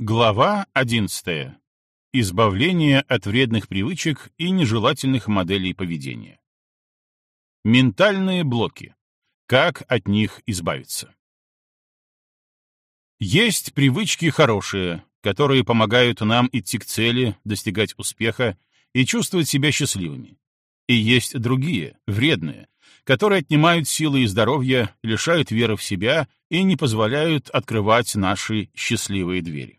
Глава 11. Избавление от вредных привычек и нежелательных моделей поведения. Ментальные блоки. Как от них избавиться? Есть привычки хорошие, которые помогают нам идти к цели, достигать успеха и чувствовать себя счастливыми. И есть другие, вредные, которые отнимают силы и здоровье, лишают веры в себя и не позволяют открывать наши счастливые двери.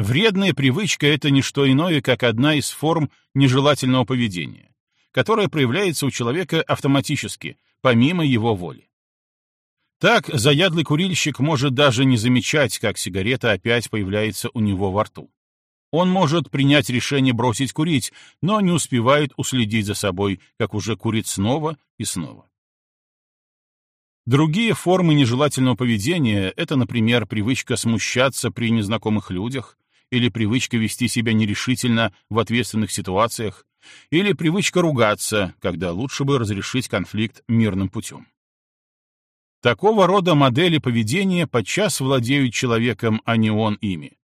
Вредная привычка — это не что иное, как одна из форм нежелательного поведения, которая проявляется у человека автоматически, помимо его воли. Так, заядлый курильщик может даже не замечать, как сигарета опять появляется у него во рту. Он может принять решение бросить курить, но не успевает уследить за собой, как уже курит снова и снова. Другие формы нежелательного поведения — это, например, привычка смущаться при незнакомых людях, или привычка вести себя нерешительно в ответственных ситуациях, или привычка ругаться, когда лучше бы разрешить конфликт мирным путем. Такого рода модели поведения подчас владеют человеком, а не он ими.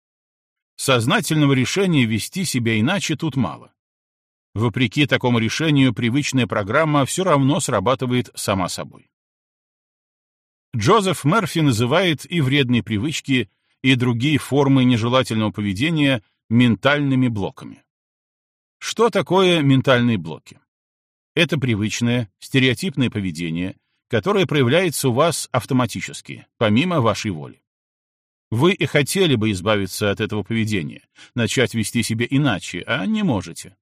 Сознательного решения вести себя иначе тут мало. Вопреки такому решению, привычная программа все равно срабатывает сама собой. Джозеф Мерфи называет и вредные привычки, и другие формы нежелательного поведения ментальными блоками. Что такое ментальные блоки? Это привычное, стереотипное поведение, которое проявляется у вас автоматически, помимо вашей воли. Вы и хотели бы избавиться от этого поведения, начать вести себя иначе, а не можете.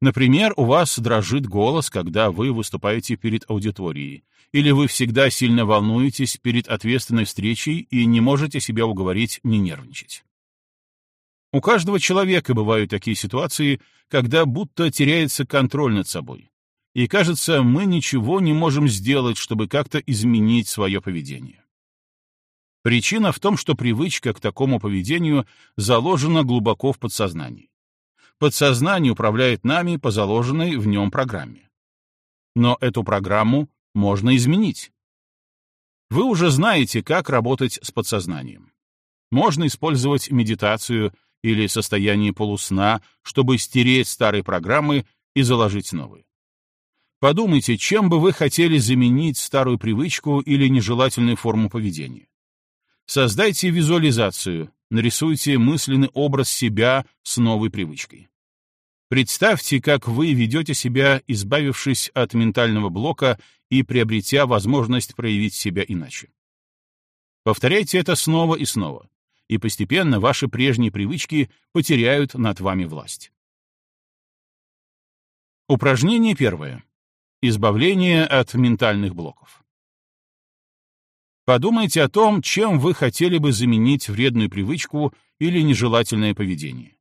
Например, у вас дрожит голос, когда вы выступаете перед аудиторией, или вы всегда сильно волнуетесь перед ответственной встречей и не можете себя уговорить не нервничать. У каждого человека бывают такие ситуации, когда будто теряется контроль над собой. И кажется, мы ничего не можем сделать, чтобы как-то изменить свое поведение. Причина в том, что привычка к такому поведению заложена глубоко в подсознании. Подсознание управляет нами по заложенной в нем программе. Но эту программу можно изменить. Вы уже знаете, как работать с подсознанием. Можно использовать медитацию или состояние полусна, чтобы стереть старые программы и заложить новые. Подумайте, чем бы вы хотели заменить старую привычку или нежелательную форму поведения. Создайте визуализацию, нарисуйте мысленный образ себя с новой привычкой. Представьте, как вы ведете себя, избавившись от ментального блока и приобретя возможность проявить себя иначе. Повторяйте это снова и снова, и постепенно ваши прежние привычки потеряют над вами власть. Упражнение первое. Избавление от ментальных блоков. Подумайте о том, чем вы хотели бы заменить вредную привычку или нежелательное поведение.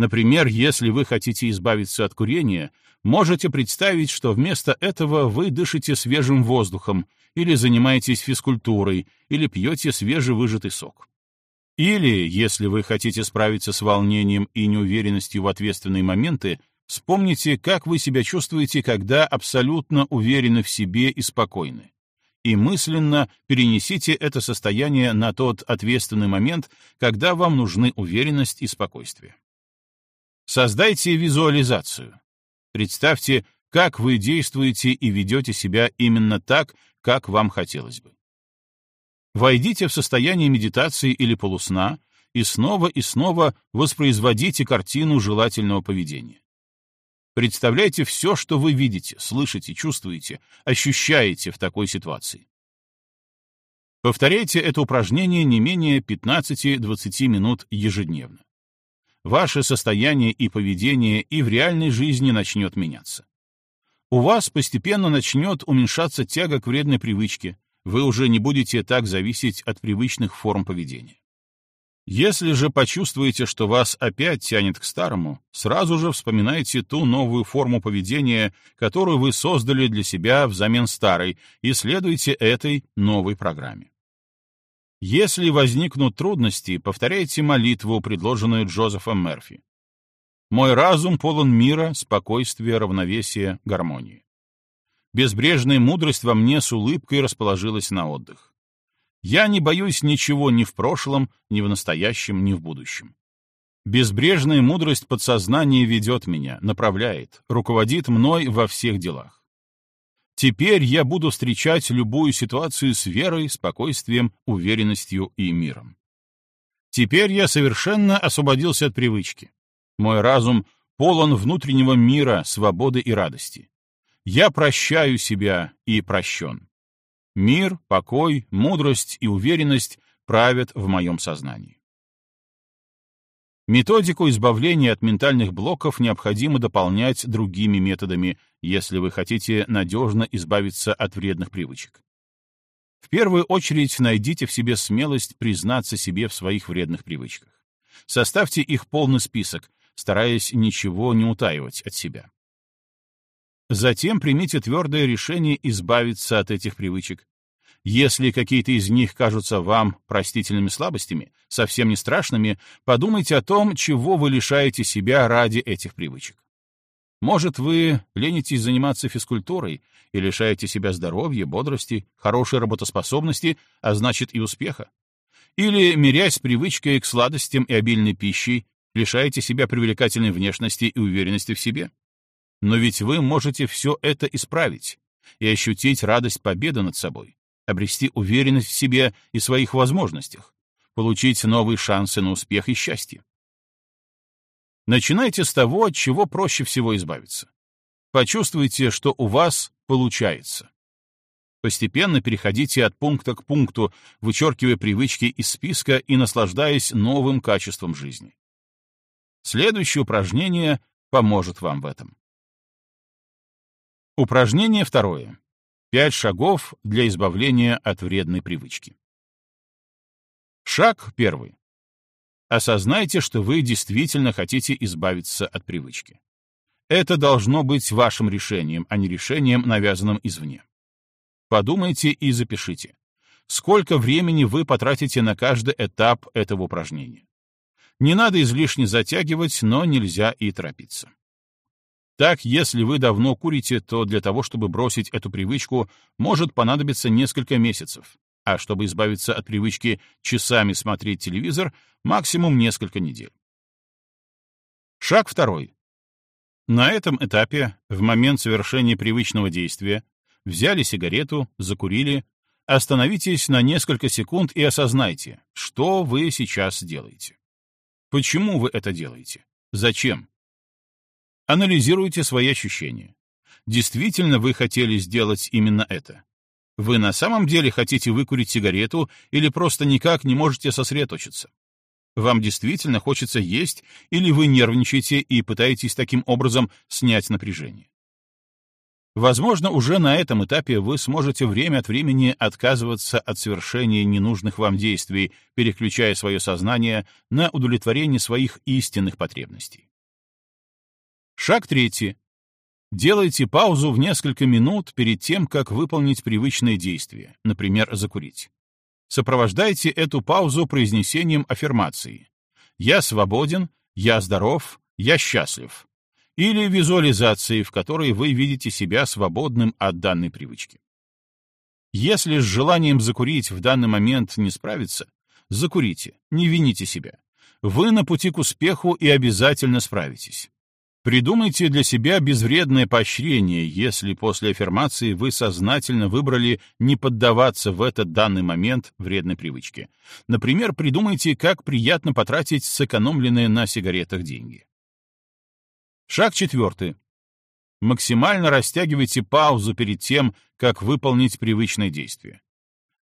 Например, если вы хотите избавиться от курения, можете представить, что вместо этого вы дышите свежим воздухом или занимаетесь физкультурой, или пьете свежевыжатый сок. Или, если вы хотите справиться с волнением и неуверенностью в ответственные моменты, вспомните, как вы себя чувствуете, когда абсолютно уверены в себе и спокойны. И мысленно перенесите это состояние на тот ответственный момент, когда вам нужны уверенность и спокойствие. Создайте визуализацию. Представьте, как вы действуете и ведете себя именно так, как вам хотелось бы. Войдите в состояние медитации или полусна и снова и снова воспроизводите картину желательного поведения. Представляйте все, что вы видите, слышите, чувствуете, ощущаете в такой ситуации. Повторяйте это упражнение не менее 15-20 минут ежедневно ваше состояние и поведение и в реальной жизни начнет меняться. У вас постепенно начнет уменьшаться тяга к вредной привычке, вы уже не будете так зависеть от привычных форм поведения. Если же почувствуете, что вас опять тянет к старому, сразу же вспоминайте ту новую форму поведения, которую вы создали для себя взамен старой, и следуйте этой новой программе. Если возникнут трудности, повторяйте молитву, предложенную Джозефом Мерфи. «Мой разум полон мира, спокойствия, равновесия, гармонии». Безбрежная мудрость во мне с улыбкой расположилась на отдых. Я не боюсь ничего ни в прошлом, ни в настоящем, ни в будущем. Безбрежная мудрость подсознания ведет меня, направляет, руководит мной во всех делах. Теперь я буду встречать любую ситуацию с верой, спокойствием, уверенностью и миром. Теперь я совершенно освободился от привычки. Мой разум полон внутреннего мира, свободы и радости. Я прощаю себя и прощен. Мир, покой, мудрость и уверенность правят в моем сознании. Методику избавления от ментальных блоков необходимо дополнять другими методами, если вы хотите надежно избавиться от вредных привычек. В первую очередь найдите в себе смелость признаться себе в своих вредных привычках. Составьте их полный список, стараясь ничего не утаивать от себя. Затем примите твердое решение избавиться от этих привычек. Если какие-то из них кажутся вам простительными слабостями, совсем не страшными, подумайте о том, чего вы лишаете себя ради этих привычек. Может, вы ленитесь заниматься физкультурой и лишаете себя здоровья, бодрости, хорошей работоспособности, а значит и успеха. Или, мирясь привычкой к сладостям и обильной пищей, лишаете себя привлекательной внешности и уверенности в себе. Но ведь вы можете все это исправить и ощутить радость победы над собой, обрести уверенность в себе и своих возможностях, получить новые шансы на успех и счастье. Начинайте с того, от чего проще всего избавиться. Почувствуйте, что у вас получается. Постепенно переходите от пункта к пункту, вычеркивая привычки из списка и наслаждаясь новым качеством жизни. Следующее упражнение поможет вам в этом. Упражнение второе. Пять шагов для избавления от вредной привычки. Шаг первый. Осознайте, что вы действительно хотите избавиться от привычки. Это должно быть вашим решением, а не решением, навязанным извне. Подумайте и запишите, сколько времени вы потратите на каждый этап этого упражнения. Не надо излишне затягивать, но нельзя и торопиться. Так, если вы давно курите, то для того, чтобы бросить эту привычку, может понадобиться несколько месяцев, а чтобы избавиться от привычки часами смотреть телевизор, максимум несколько недель. Шаг второй. На этом этапе, в момент совершения привычного действия, взяли сигарету, закурили, остановитесь на несколько секунд и осознайте, что вы сейчас делаете. Почему вы это делаете? Зачем? Анализируйте свои ощущения. Действительно вы хотели сделать именно это? Вы на самом деле хотите выкурить сигарету или просто никак не можете сосредоточиться? Вам действительно хочется есть или вы нервничаете и пытаетесь таким образом снять напряжение? Возможно, уже на этом этапе вы сможете время от времени отказываться от совершения ненужных вам действий, переключая свое сознание на удовлетворение своих истинных потребностей. Шаг третий. Делайте паузу в несколько минут перед тем, как выполнить привычное действие, например, закурить. Сопровождайте эту паузу произнесением аффирмации «Я свободен», «Я здоров», «Я счастлив» или визуализацией, в которой вы видите себя свободным от данной привычки. Если с желанием закурить в данный момент не справиться, закурите, не вините себя. Вы на пути к успеху и обязательно справитесь. Придумайте для себя безвредное поощрение, если после аффирмации вы сознательно выбрали не поддаваться в этот данный момент вредной привычке. Например, придумайте, как приятно потратить сэкономленные на сигаретах деньги. Шаг четвертый. Максимально растягивайте паузу перед тем, как выполнить привычное действие.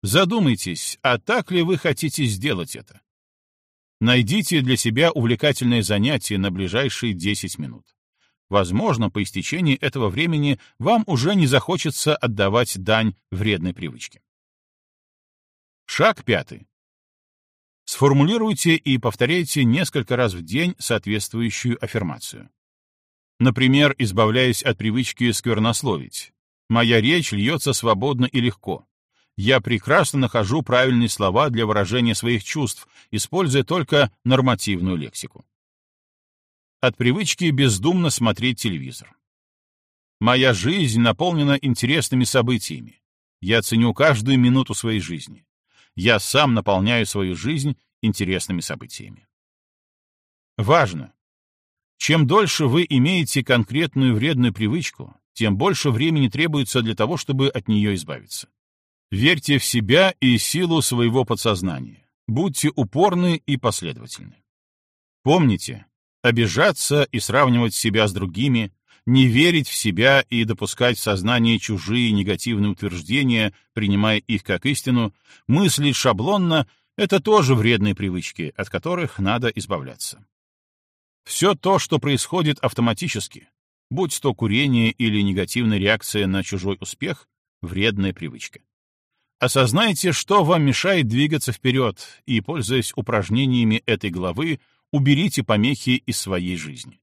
Задумайтесь, а так ли вы хотите сделать это? Найдите для себя увлекательное занятие на ближайшие 10 минут. Возможно, по истечении этого времени вам уже не захочется отдавать дань вредной привычке. Шаг пятый. Сформулируйте и повторяйте несколько раз в день соответствующую аффирмацию. Например, избавляясь от привычки сквернословить. «Моя речь льется свободно и легко я прекрасно нахожу правильные слова для выражения своих чувств, используя только нормативную лексику. От привычки бездумно смотреть телевизор. Моя жизнь наполнена интересными событиями. Я ценю каждую минуту своей жизни. Я сам наполняю свою жизнь интересными событиями. Важно! Чем дольше вы имеете конкретную вредную привычку, тем больше времени требуется для того, чтобы от нее избавиться. Верьте в себя и силу своего подсознания. Будьте упорны и последовательны. Помните, обижаться и сравнивать себя с другими, не верить в себя и допускать в сознание чужие негативные утверждения, принимая их как истину, мыслить шаблонно — это тоже вредные привычки, от которых надо избавляться. Все то, что происходит автоматически, будь то курение или негативная реакция на чужой успех, вредная привычка. Осознайте, что вам мешает двигаться вперед, и, пользуясь упражнениями этой главы, уберите помехи из своей жизни.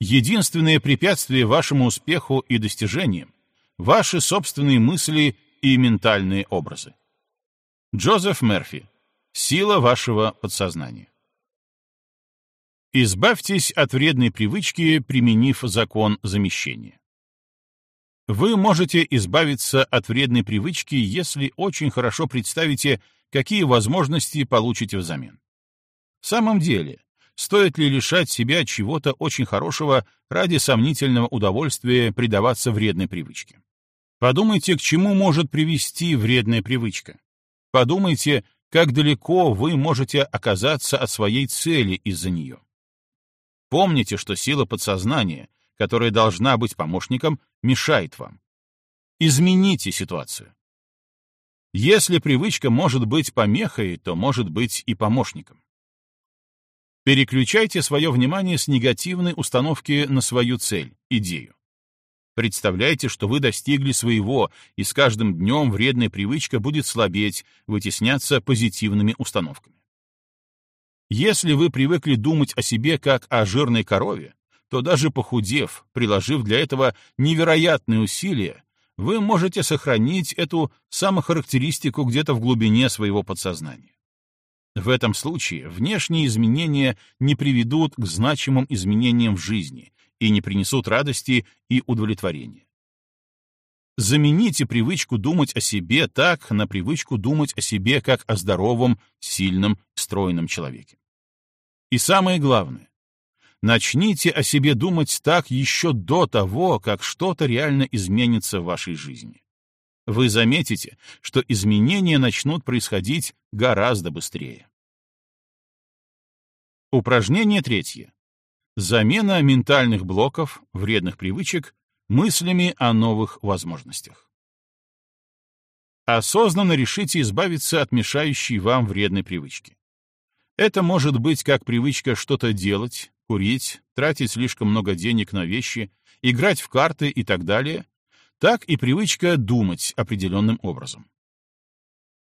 Единственное препятствие вашему успеху и достижениям — ваши собственные мысли и ментальные образы. Джозеф Мерфи. Сила вашего подсознания. Избавьтесь от вредной привычки, применив закон замещения. Вы можете избавиться от вредной привычки, если очень хорошо представите, какие возможности получите взамен. В самом деле, стоит ли лишать себя чего-то очень хорошего ради сомнительного удовольствия предаваться вредной привычке? Подумайте, к чему может привести вредная привычка. Подумайте, как далеко вы можете оказаться от своей цели из-за нее. Помните, что сила подсознания — которая должна быть помощником, мешает вам. Измените ситуацию. Если привычка может быть помехой, то может быть и помощником. Переключайте свое внимание с негативной установки на свою цель, идею. Представляйте, что вы достигли своего, и с каждым днем вредная привычка будет слабеть, вытесняться позитивными установками. Если вы привыкли думать о себе как о жирной корове, то даже похудев, приложив для этого невероятные усилия, вы можете сохранить эту самохарактеристику где-то в глубине своего подсознания. В этом случае внешние изменения не приведут к значимым изменениям в жизни и не принесут радости и удовлетворения. Замените привычку думать о себе так на привычку думать о себе как о здоровом, сильном, стройном человеке. И самое главное, Начните о себе думать так еще до того, как что-то реально изменится в вашей жизни. Вы заметите, что изменения начнут происходить гораздо быстрее. Упражнение третье. Замена ментальных блоков, вредных привычек, мыслями о новых возможностях. Осознанно решите избавиться от мешающей вам вредной привычки. Это может быть как привычка что-то делать, курить, тратить слишком много денег на вещи, играть в карты и так далее, так и привычка думать определенным образом.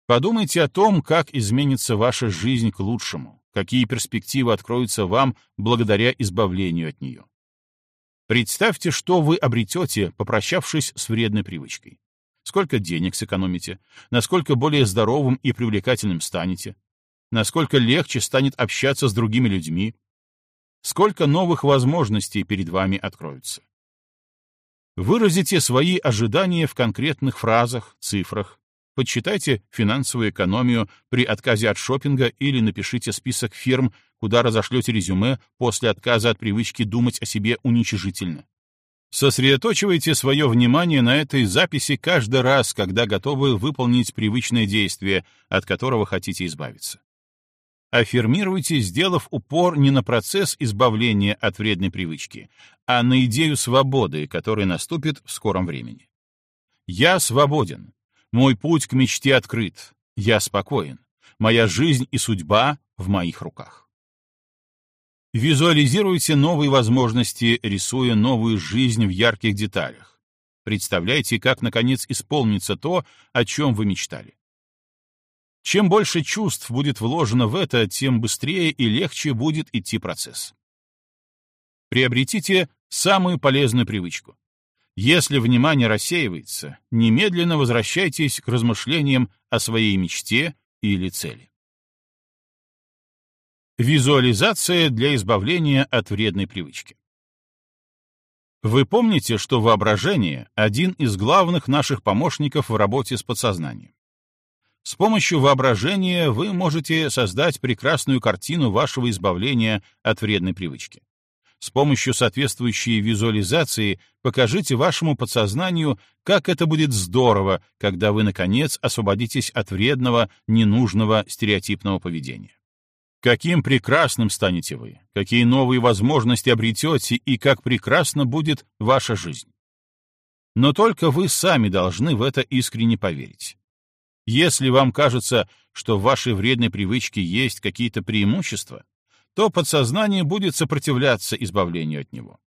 Подумайте о том, как изменится ваша жизнь к лучшему, какие перспективы откроются вам благодаря избавлению от нее. Представьте, что вы обретете, попрощавшись с вредной привычкой. Сколько денег сэкономите, насколько более здоровым и привлекательным станете, насколько легче станет общаться с другими людьми, сколько новых возможностей перед вами откроются. Выразите свои ожидания в конкретных фразах, цифрах, подсчитайте финансовую экономию при отказе от шопинга или напишите список фирм, куда разошлете резюме после отказа от привычки думать о себе уничижительно. Сосредоточивайте свое внимание на этой записи каждый раз, когда готовы выполнить привычное действие, от которого хотите избавиться аффирмируйте, сделав упор не на процесс избавления от вредной привычки, а на идею свободы, которая наступит в скором времени. Я свободен. Мой путь к мечте открыт. Я спокоен. Моя жизнь и судьба в моих руках. Визуализируйте новые возможности, рисуя новую жизнь в ярких деталях. Представляйте, как, наконец, исполнится то, о чем вы мечтали. Чем больше чувств будет вложено в это, тем быстрее и легче будет идти процесс. Приобретите самую полезную привычку. Если внимание рассеивается, немедленно возвращайтесь к размышлениям о своей мечте или цели. Визуализация для избавления от вредной привычки. Вы помните, что воображение — один из главных наших помощников в работе с подсознанием. С помощью воображения вы можете создать прекрасную картину вашего избавления от вредной привычки. С помощью соответствующей визуализации покажите вашему подсознанию, как это будет здорово, когда вы, наконец, освободитесь от вредного, ненужного, стереотипного поведения. Каким прекрасным станете вы, какие новые возможности обретете и как прекрасна будет ваша жизнь. Но только вы сами должны в это искренне поверить. Если вам кажется, что в вашей вредной привычке есть какие-то преимущества, то подсознание будет сопротивляться избавлению от него.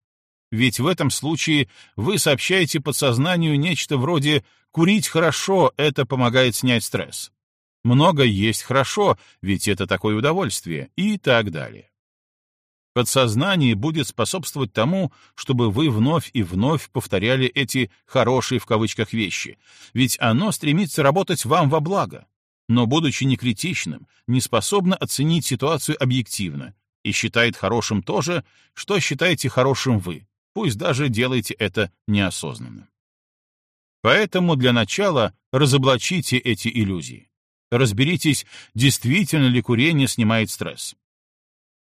Ведь в этом случае вы сообщаете подсознанию нечто вроде «курить хорошо, это помогает снять стресс», «много есть хорошо, ведь это такое удовольствие» и так далее. Подсознание будет способствовать тому, чтобы вы вновь и вновь повторяли эти «хорошие» в кавычках вещи, ведь оно стремится работать вам во благо, но, будучи некритичным, не способно оценить ситуацию объективно и считает хорошим то же, что считаете хорошим вы, пусть даже делаете это неосознанно. Поэтому для начала разоблачите эти иллюзии. Разберитесь, действительно ли курение снимает стресс.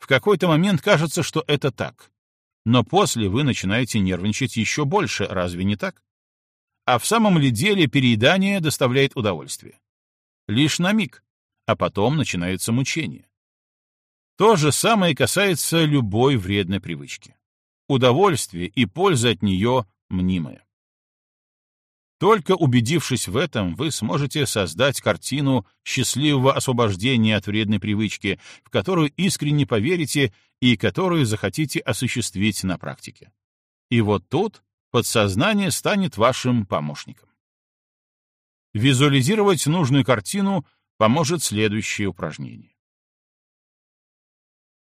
В какой-то момент кажется, что это так. Но после вы начинаете нервничать еще больше, разве не так? А в самом ли деле переедание доставляет удовольствие? Лишь на миг, а потом начинается мучение. То же самое касается любой вредной привычки. Удовольствие и польза от нее мнимая. Только убедившись в этом, вы сможете создать картину счастливого освобождения от вредной привычки, в которую искренне поверите и которую захотите осуществить на практике. И вот тут подсознание станет вашим помощником. Визуализировать нужную картину поможет следующее упражнение.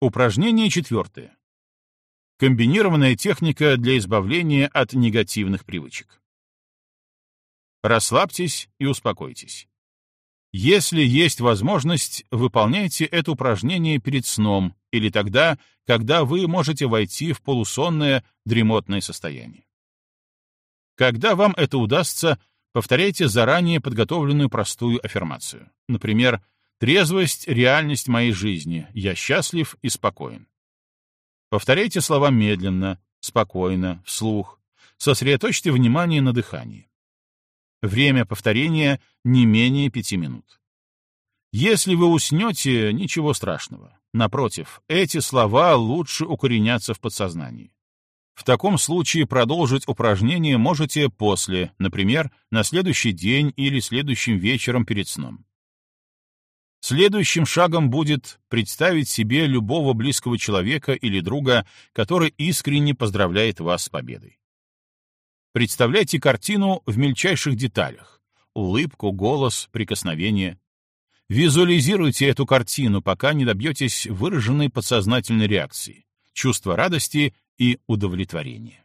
Упражнение четвертое. Комбинированная техника для избавления от негативных привычек. Расслабьтесь и успокойтесь. Если есть возможность, выполняйте это упражнение перед сном или тогда, когда вы можете войти в полусонное дремотное состояние. Когда вам это удастся, повторяйте заранее подготовленную простую аффирмацию. Например, «Трезвость — реальность моей жизни. Я счастлив и спокоен». Повторяйте слова медленно, спокойно, вслух. Сосредоточьте внимание на дыхании. Время повторения не менее пяти минут. Если вы уснете, ничего страшного. Напротив, эти слова лучше укоренятся в подсознании. В таком случае продолжить упражнение можете после, например, на следующий день или следующим вечером перед сном. Следующим шагом будет представить себе любого близкого человека или друга, который искренне поздравляет вас с победой. Представляйте картину в мельчайших деталях. Улыбку, голос, прикосновение. Визуализируйте эту картину, пока не добьетесь выраженной подсознательной реакции, чувства радости и удовлетворения.